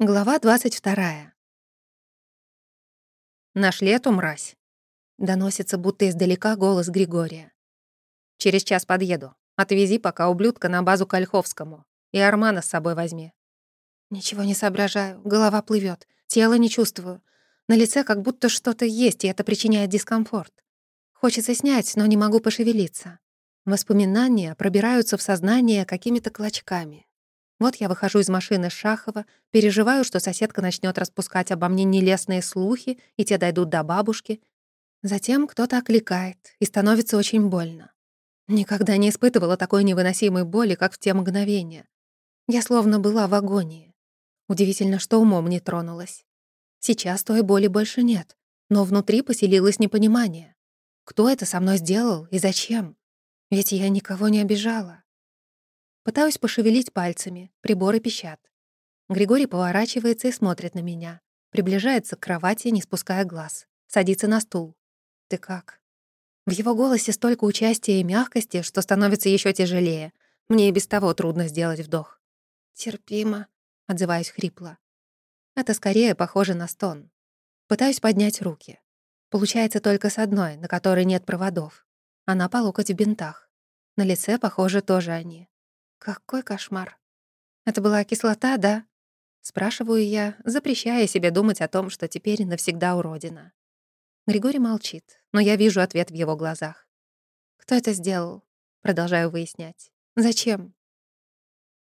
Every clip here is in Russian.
Глава 22. «Нашли эту мразь?» — доносится будто издалека голос Григория. «Через час подъеду. Отвези пока ублюдка на базу к Ольховскому. И Армана с собой возьми». Ничего не соображаю, голова плывет, тело не чувствую. На лице как будто что-то есть, и это причиняет дискомфорт. Хочется снять, но не могу пошевелиться. Воспоминания пробираются в сознание какими-то клочками. Вот я выхожу из машины Шахова, переживаю, что соседка начнет распускать обо мне нелестные слухи, и те дойдут до бабушки. Затем кто-то окликает, и становится очень больно. Никогда не испытывала такой невыносимой боли, как в те мгновения. Я словно была в агонии. Удивительно, что умом не тронулась. Сейчас той боли больше нет, но внутри поселилось непонимание. Кто это со мной сделал и зачем? Ведь я никого не обижала. Пытаюсь пошевелить пальцами, приборы пищат. Григорий поворачивается и смотрит на меня. Приближается к кровати, не спуская глаз. Садится на стул. «Ты как?» В его голосе столько участия и мягкости, что становится еще тяжелее. Мне и без того трудно сделать вдох. «Терпимо», — отзываюсь хрипло. Это скорее похоже на стон. Пытаюсь поднять руки. Получается только с одной, на которой нет проводов. Она по локоть в бинтах. На лице, похоже, тоже они. Какой кошмар. Это была кислота, да? Спрашиваю я, запрещая себе думать о том, что теперь навсегда уродина. Григорий молчит, но я вижу ответ в его глазах. Кто это сделал? Продолжаю выяснять. Зачем?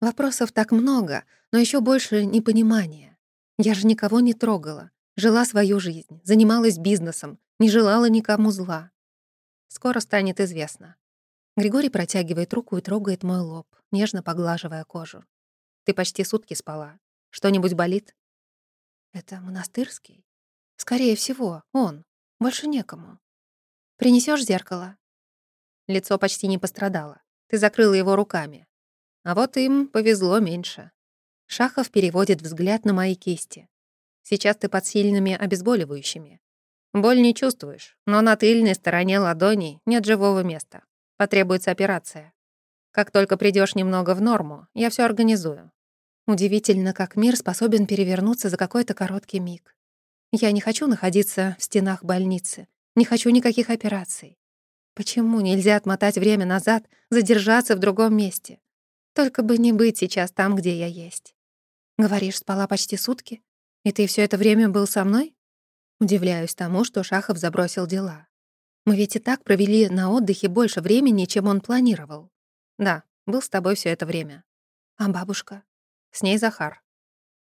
Вопросов так много, но еще больше непонимания. Я же никого не трогала, жила свою жизнь, занималась бизнесом, не желала никому зла. Скоро станет известно. Григорий протягивает руку и трогает мой лоб, нежно поглаживая кожу. «Ты почти сутки спала. Что-нибудь болит?» «Это монастырский?» «Скорее всего, он. Больше некому. Принесешь зеркало?» Лицо почти не пострадало. Ты закрыла его руками. А вот им повезло меньше. Шахов переводит взгляд на мои кисти. Сейчас ты под сильными обезболивающими. Боль не чувствуешь, но на тыльной стороне ладони нет живого места. Потребуется операция. Как только придешь немного в норму, я все организую. Удивительно, как мир способен перевернуться за какой-то короткий миг. Я не хочу находиться в стенах больницы, не хочу никаких операций. Почему нельзя отмотать время назад, задержаться в другом месте? Только бы не быть сейчас там, где я есть. Говоришь, спала почти сутки? И ты все это время был со мной? Удивляюсь тому, что Шахов забросил дела. Мы ведь и так провели на отдыхе больше времени, чем он планировал. Да, был с тобой все это время. А бабушка? С ней Захар.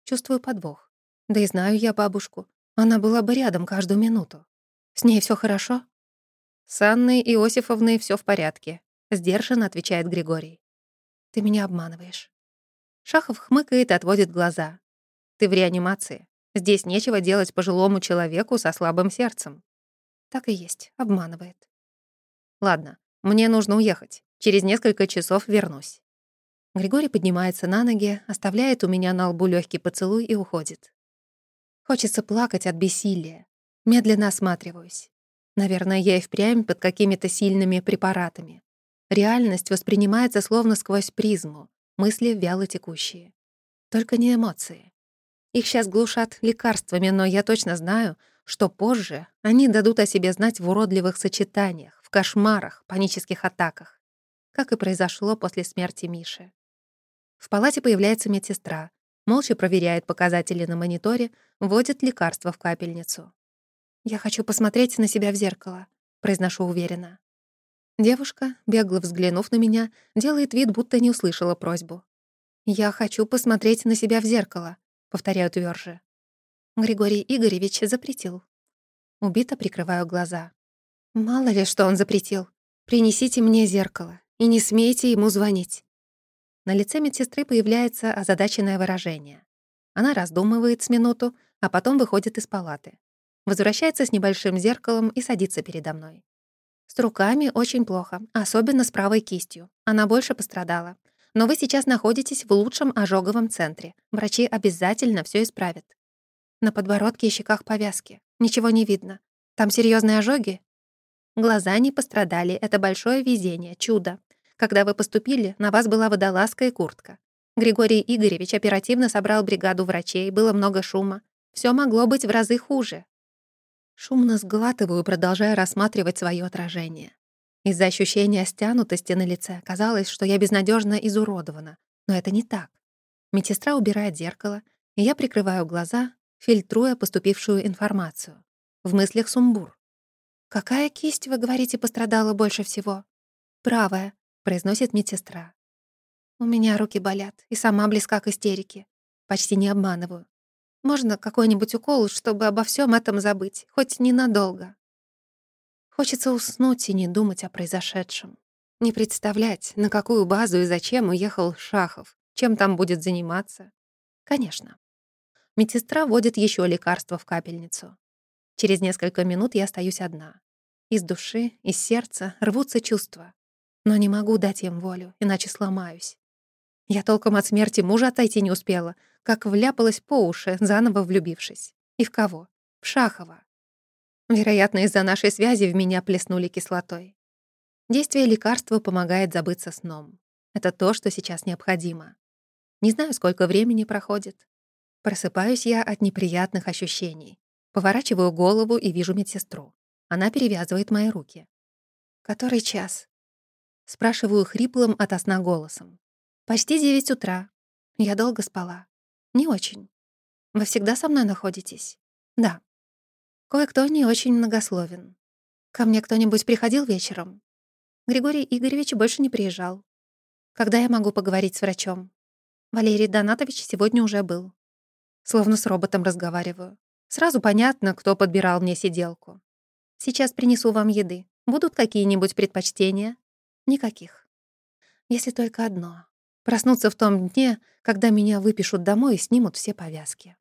Чувствую подвох. Да и знаю я бабушку. Она была бы рядом каждую минуту. С ней все хорошо? С Анной Иосифовной все в порядке. Сдержанно отвечает Григорий. Ты меня обманываешь. Шахов хмыкает и отводит глаза. Ты в реанимации. Здесь нечего делать пожилому человеку со слабым сердцем. Так и есть, обманывает. Ладно, мне нужно уехать. Через несколько часов вернусь. Григорий поднимается на ноги, оставляет у меня на лбу легкий поцелуй и уходит. Хочется плакать от бессилия. Медленно осматриваюсь. Наверное, я и впрямь под какими-то сильными препаратами. Реальность воспринимается словно сквозь призму, мысли вяло текущие. Только не эмоции. Их сейчас глушат лекарствами, но я точно знаю, что позже они дадут о себе знать в уродливых сочетаниях, в кошмарах, панических атаках, как и произошло после смерти Миши. В палате появляется медсестра, молча проверяет показатели на мониторе, вводит лекарство в капельницу. «Я хочу посмотреть на себя в зеркало», — произношу уверенно. Девушка, бегло взглянув на меня, делает вид, будто не услышала просьбу. «Я хочу посмотреть на себя в зеркало», — повторяю тверже. Григорий Игоревич запретил. Убито прикрываю глаза. Мало ли, что он запретил. Принесите мне зеркало и не смейте ему звонить. На лице медсестры появляется озадаченное выражение. Она раздумывает с минуту, а потом выходит из палаты. Возвращается с небольшим зеркалом и садится передо мной. С руками очень плохо, особенно с правой кистью. Она больше пострадала. Но вы сейчас находитесь в лучшем ожоговом центре. Врачи обязательно все исправят. На подбородке и щеках повязки. Ничего не видно. Там серьезные ожоги? Глаза не пострадали. Это большое везение, чудо. Когда вы поступили, на вас была водолазка и куртка. Григорий Игоревич оперативно собрал бригаду врачей, было много шума. Все могло быть в разы хуже. Шумно сглатываю, продолжая рассматривать свое отражение. Из-за ощущения стянутости на лице казалось, что я безнадежно изуродована. Но это не так. Медсестра убирает зеркало, и я прикрываю глаза, фильтруя поступившую информацию. В мыслях сумбур. «Какая кисть, вы говорите, пострадала больше всего?» «Правая», — произносит медсестра. «У меня руки болят, и сама близка к истерике. Почти не обманываю. Можно какой-нибудь укол, чтобы обо всем этом забыть, хоть ненадолго?» Хочется уснуть и не думать о произошедшем. Не представлять, на какую базу и зачем уехал Шахов, чем там будет заниматься. Конечно. Медсестра вводит еще лекарство в капельницу. Через несколько минут я остаюсь одна. Из души, из сердца рвутся чувства. Но не могу дать им волю, иначе сломаюсь. Я толком от смерти мужа отойти не успела, как вляпалась по уши, заново влюбившись. И в кого? В Шахова. Вероятно, из-за нашей связи в меня плеснули кислотой. Действие лекарства помогает забыться сном. Это то, что сейчас необходимо. Не знаю, сколько времени проходит. Просыпаюсь я от неприятных ощущений. Поворачиваю голову и вижу медсестру. Она перевязывает мои руки. «Который час?» Спрашиваю хриплым от сна голосом. «Почти девять утра. Я долго спала. Не очень. Вы всегда со мной находитесь?» «Да». Кое-кто не очень многословен. Ко мне кто-нибудь приходил вечером? Григорий Игоревич больше не приезжал. Когда я могу поговорить с врачом? Валерий Донатович сегодня уже был. Словно с роботом разговариваю. Сразу понятно, кто подбирал мне сиделку. Сейчас принесу вам еды. Будут какие-нибудь предпочтения? Никаких. Если только одно. Проснуться в том дне, когда меня выпишут домой и снимут все повязки.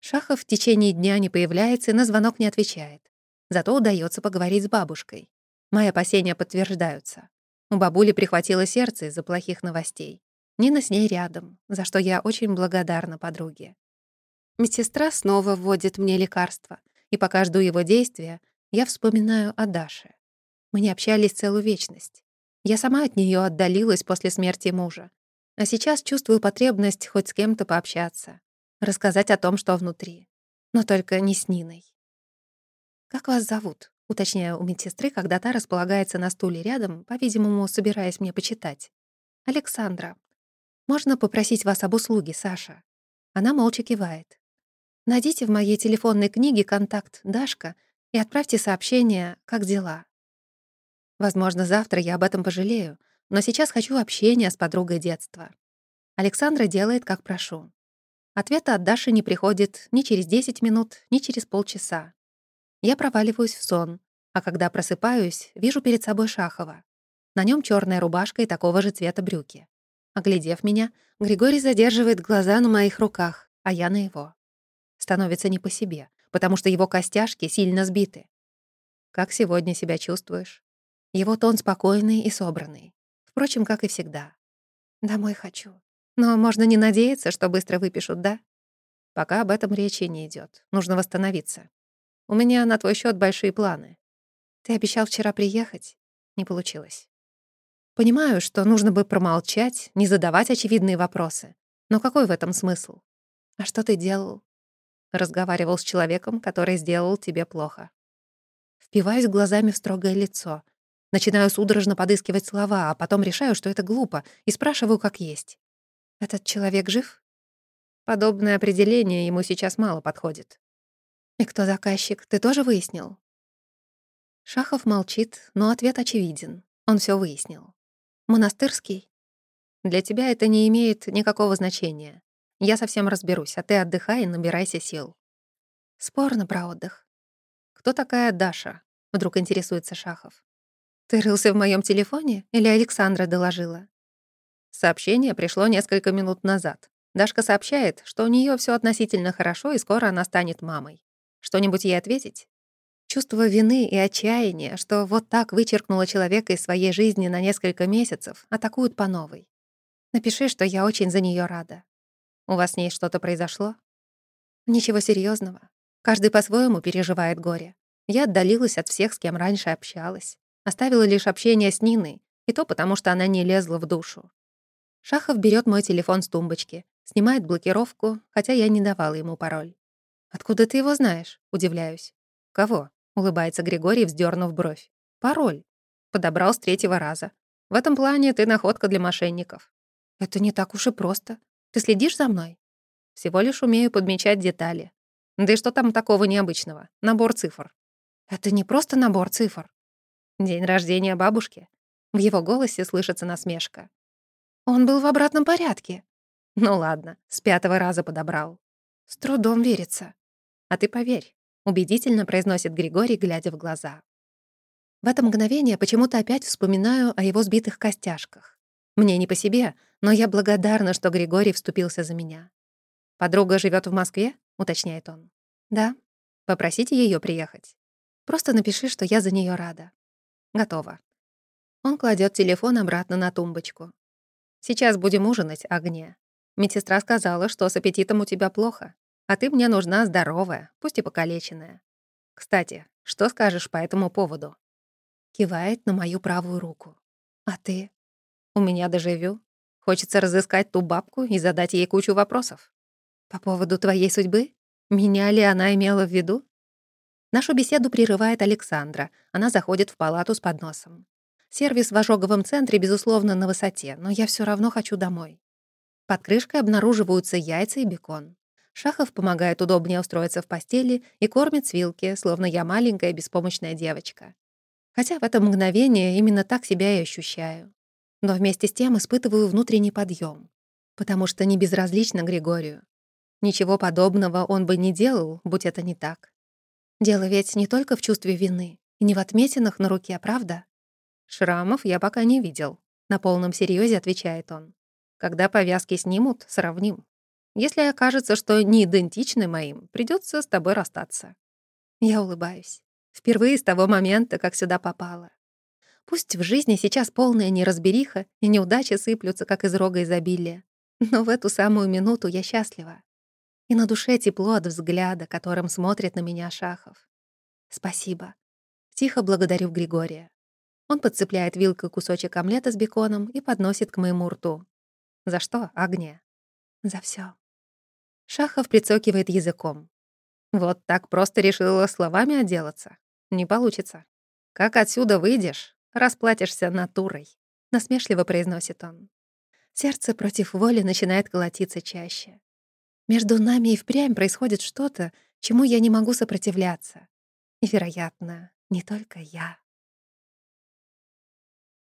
Шахов в течение дня не появляется и на звонок не отвечает. Зато удается поговорить с бабушкой. Мои опасения подтверждаются. У бабули прихватило сердце из-за плохих новостей. Нина с ней рядом, за что я очень благодарна подруге. Медсестра снова вводит мне лекарства, и пока жду его действия, я вспоминаю о Даше. Мы не общались целую вечность. Я сама от нее отдалилась после смерти мужа. А сейчас чувствую потребность хоть с кем-то пообщаться, рассказать о том, что внутри. Но только не с Ниной. «Как вас зовут?» — уточняю у медсестры, когда та располагается на стуле рядом, по-видимому, собираясь мне почитать. «Александра. Можно попросить вас об услуге, Саша?» Она молча кивает. Найдите в моей телефонной книге контакт Дашка и отправьте сообщение «Как дела?». Возможно, завтра я об этом пожалею, но сейчас хочу общения с подругой детства. Александра делает, как прошу. Ответа от Даши не приходит ни через 10 минут, ни через полчаса. Я проваливаюсь в сон, а когда просыпаюсь, вижу перед собой Шахова. На нем черная рубашка и такого же цвета брюки. Оглядев меня, Григорий задерживает глаза на моих руках, а я на его становится не по себе, потому что его костяшки сильно сбиты. Как сегодня себя чувствуешь? Его тон спокойный и собранный. Впрочем, как и всегда. Домой хочу. Но можно не надеяться, что быстро выпишут, да? Пока об этом речи не идет. Нужно восстановиться. У меня на твой счет большие планы. Ты обещал вчера приехать? Не получилось. Понимаю, что нужно бы промолчать, не задавать очевидные вопросы. Но какой в этом смысл? А что ты делал? разговаривал с человеком, который сделал тебе плохо. Впиваюсь глазами в строгое лицо. Начинаю судорожно подыскивать слова, а потом решаю, что это глупо, и спрашиваю, как есть. «Этот человек жив?» Подобное определение ему сейчас мало подходит. «И кто заказчик, ты тоже выяснил?» Шахов молчит, но ответ очевиден. Он все выяснил. «Монастырский?» «Для тебя это не имеет никакого значения. Я совсем разберусь, а ты отдыхай и набирайся сил. Спорно про отдых. Кто такая Даша? Вдруг интересуется Шахов. Ты рылся в моем телефоне или Александра доложила? Сообщение пришло несколько минут назад. Дашка сообщает, что у нее все относительно хорошо и скоро она станет мамой. Что-нибудь ей ответить? Чувство вины и отчаяния, что вот так вычеркнула человека из своей жизни на несколько месяцев, атакуют по новой. Напиши, что я очень за нее рада. У вас с ней что-то произошло? Ничего серьезного. Каждый по-своему переживает горе. Я отдалилась от всех, с кем раньше общалась. Оставила лишь общение с Ниной, и то потому, что она не лезла в душу. Шахов берет мой телефон с тумбочки, снимает блокировку, хотя я не давала ему пароль. «Откуда ты его знаешь?» — удивляюсь. «Кого?» — улыбается Григорий, вздернув бровь. «Пароль. Подобрал с третьего раза. В этом плане ты находка для мошенников». «Это не так уж и просто. Ты следишь за мной?» «Всего лишь умею подмечать детали. Да и что там такого необычного? Набор цифр». «Это не просто набор цифр». «День рождения бабушки». В его голосе слышится насмешка. Он был в обратном порядке. Ну ладно, с пятого раза подобрал. С трудом верится. А ты поверь, убедительно произносит Григорий, глядя в глаза. В это мгновение почему-то опять вспоминаю о его сбитых костяшках. Мне не по себе, но я благодарна, что Григорий вступился за меня. «Подруга живет в Москве?» — уточняет он. «Да. Попросите ее приехать. Просто напиши, что я за нее рада». «Готово». Он кладет телефон обратно на тумбочку. Сейчас будем ужинать, Агния. Медсестра сказала, что с аппетитом у тебя плохо, а ты мне нужна здоровая, пусть и покалеченная. Кстати, что скажешь по этому поводу?» Кивает на мою правую руку. «А ты?» «У меня дежавю. Хочется разыскать ту бабку и задать ей кучу вопросов. По поводу твоей судьбы? Меня ли она имела в виду?» Нашу беседу прерывает Александра. Она заходит в палату с подносом. Сервис в ожоговом центре, безусловно, на высоте, но я все равно хочу домой. Под крышкой обнаруживаются яйца и бекон. Шахов помогает удобнее устроиться в постели и кормит с вилки, словно я маленькая беспомощная девочка. Хотя в это мгновение именно так себя и ощущаю. Но вместе с тем испытываю внутренний подъем, потому что не безразлично Григорию. Ничего подобного он бы не делал, будь это не так. Дело ведь не только в чувстве вины, и не в отметинах на руке, правда? «Шрамов я пока не видел», — на полном серьезе отвечает он. «Когда повязки снимут, сравним. Если окажется, что не идентичны моим, придется с тобой расстаться». Я улыбаюсь. Впервые с того момента, как сюда попала. Пусть в жизни сейчас полная неразбериха и неудачи сыплются, как из рога изобилия, но в эту самую минуту я счастлива. И на душе тепло от взгляда, которым смотрит на меня Шахов. Спасибо. Тихо благодарю Григория. Он подцепляет вилкой кусочек омлета с беконом и подносит к моему рту. «За что, Агния?» «За все. Шахов прицокивает языком. «Вот так просто решила словами отделаться? Не получится. Как отсюда выйдешь, расплатишься натурой», — насмешливо произносит он. Сердце против воли начинает колотиться чаще. Между нами и впрямь происходит что-то, чему я не могу сопротивляться. И, вероятно, не только я.